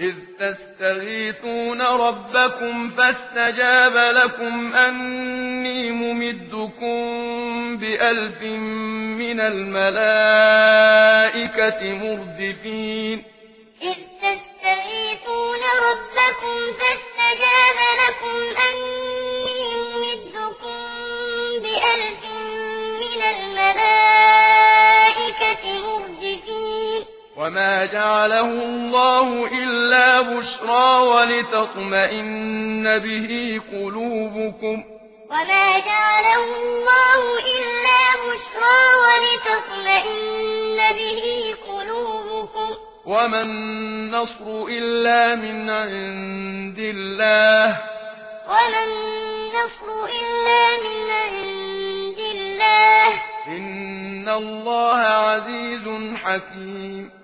إذ تستغيثون ربكم فاستجاب لكم أني ممدكم بألف من الملائكة مردفين إذ تستغيثون ربكم فاستجاب وما جعله الله إلا بشرى ولتطمئن به قلوبكم وما جعله الله إلا بشرى ولتطمئن به قلوبكم وما النصر إلا من عند الله وما النصر إلا من عند الله إن الله عزيز حكيم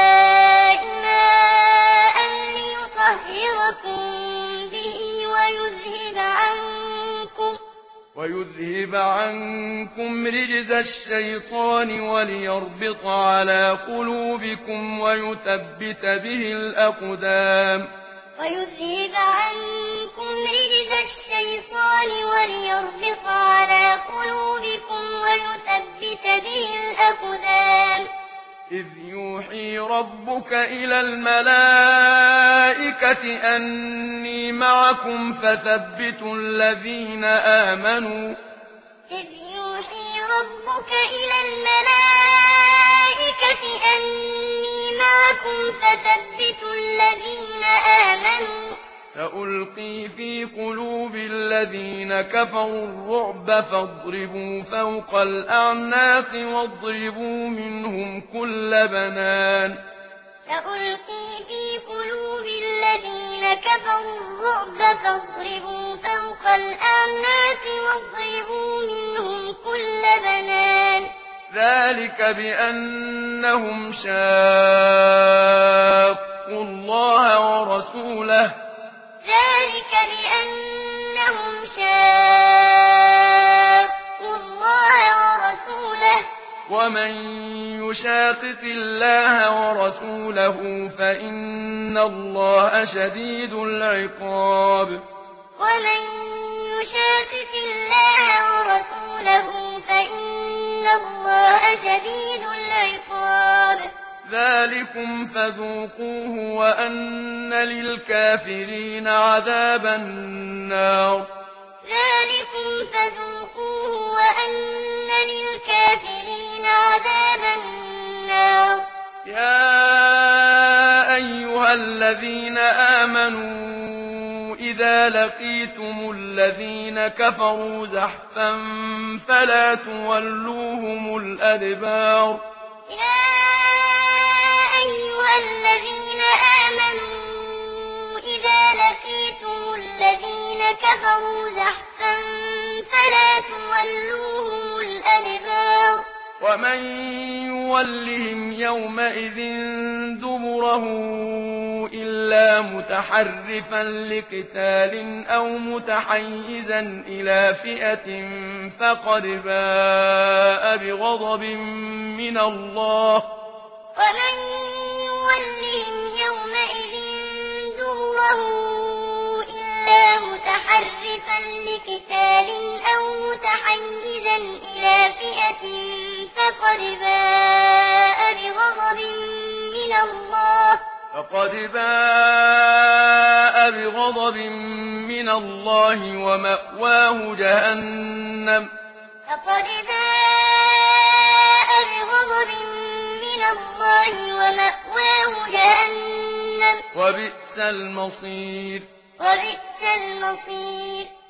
وَيُذْهِبَ عَنكُمْ رِجْزَ الشَّيْطَانِ وَلِيَرْبِطَ عَلَى قُلُوبِكُمْ وَيُثَبِّتَ بِهِ الْأَقْدَامَ وَيُذْهِبَ عَنكُمْ رِجْزَ إذ يوحي ربك إلى الملائكة أني معكم فثبتوا الذين آمنوا. إذ يوحي ربك إلى الملائكة أني معكم فثبتوا الذين آمنوا سألقي في قلوب الذين كفروا الرعب فاضربوا فوق الأعناق واضربوا منهم كل بنان. سألقي في قلوب الذين كفروا الرعب فاضربوا فوق الأعناق واضربوا منهم كل بنان. ذلك بأنهم شاءوا ومن يشاقق الله ورسوله فإن الله شديد العقاب ومن يشاقق الله ورسوله فإن الله شديد العقاب ذلكم فذوقوه وأن للكافرين عذاب النار ذلكم فذوقوه وأن وللكافرين عذاب النار. يا أيها الذين آمنوا إذا لقيتم الذين كفروا زحفا فلا تولوهم الأدبار. يا أيها الذين آمنوا إذا لقيتم الذين كفروا زحفا فلا تولوهم الأدبار؟ ومن يولهم يومئذ دبره إلا متحرفا لقتال أو متحيزا إلى فئة فقد باء بغضب من الله ومن يولهم لقتال أو متحيزا إلى فئة فقد باء بغضب من الله. فقد باء بغضب من الله ومأواه جهنم. فقد باء بغضب من الله ومأواه جهنم. وبئس المصير. وبئس المصير.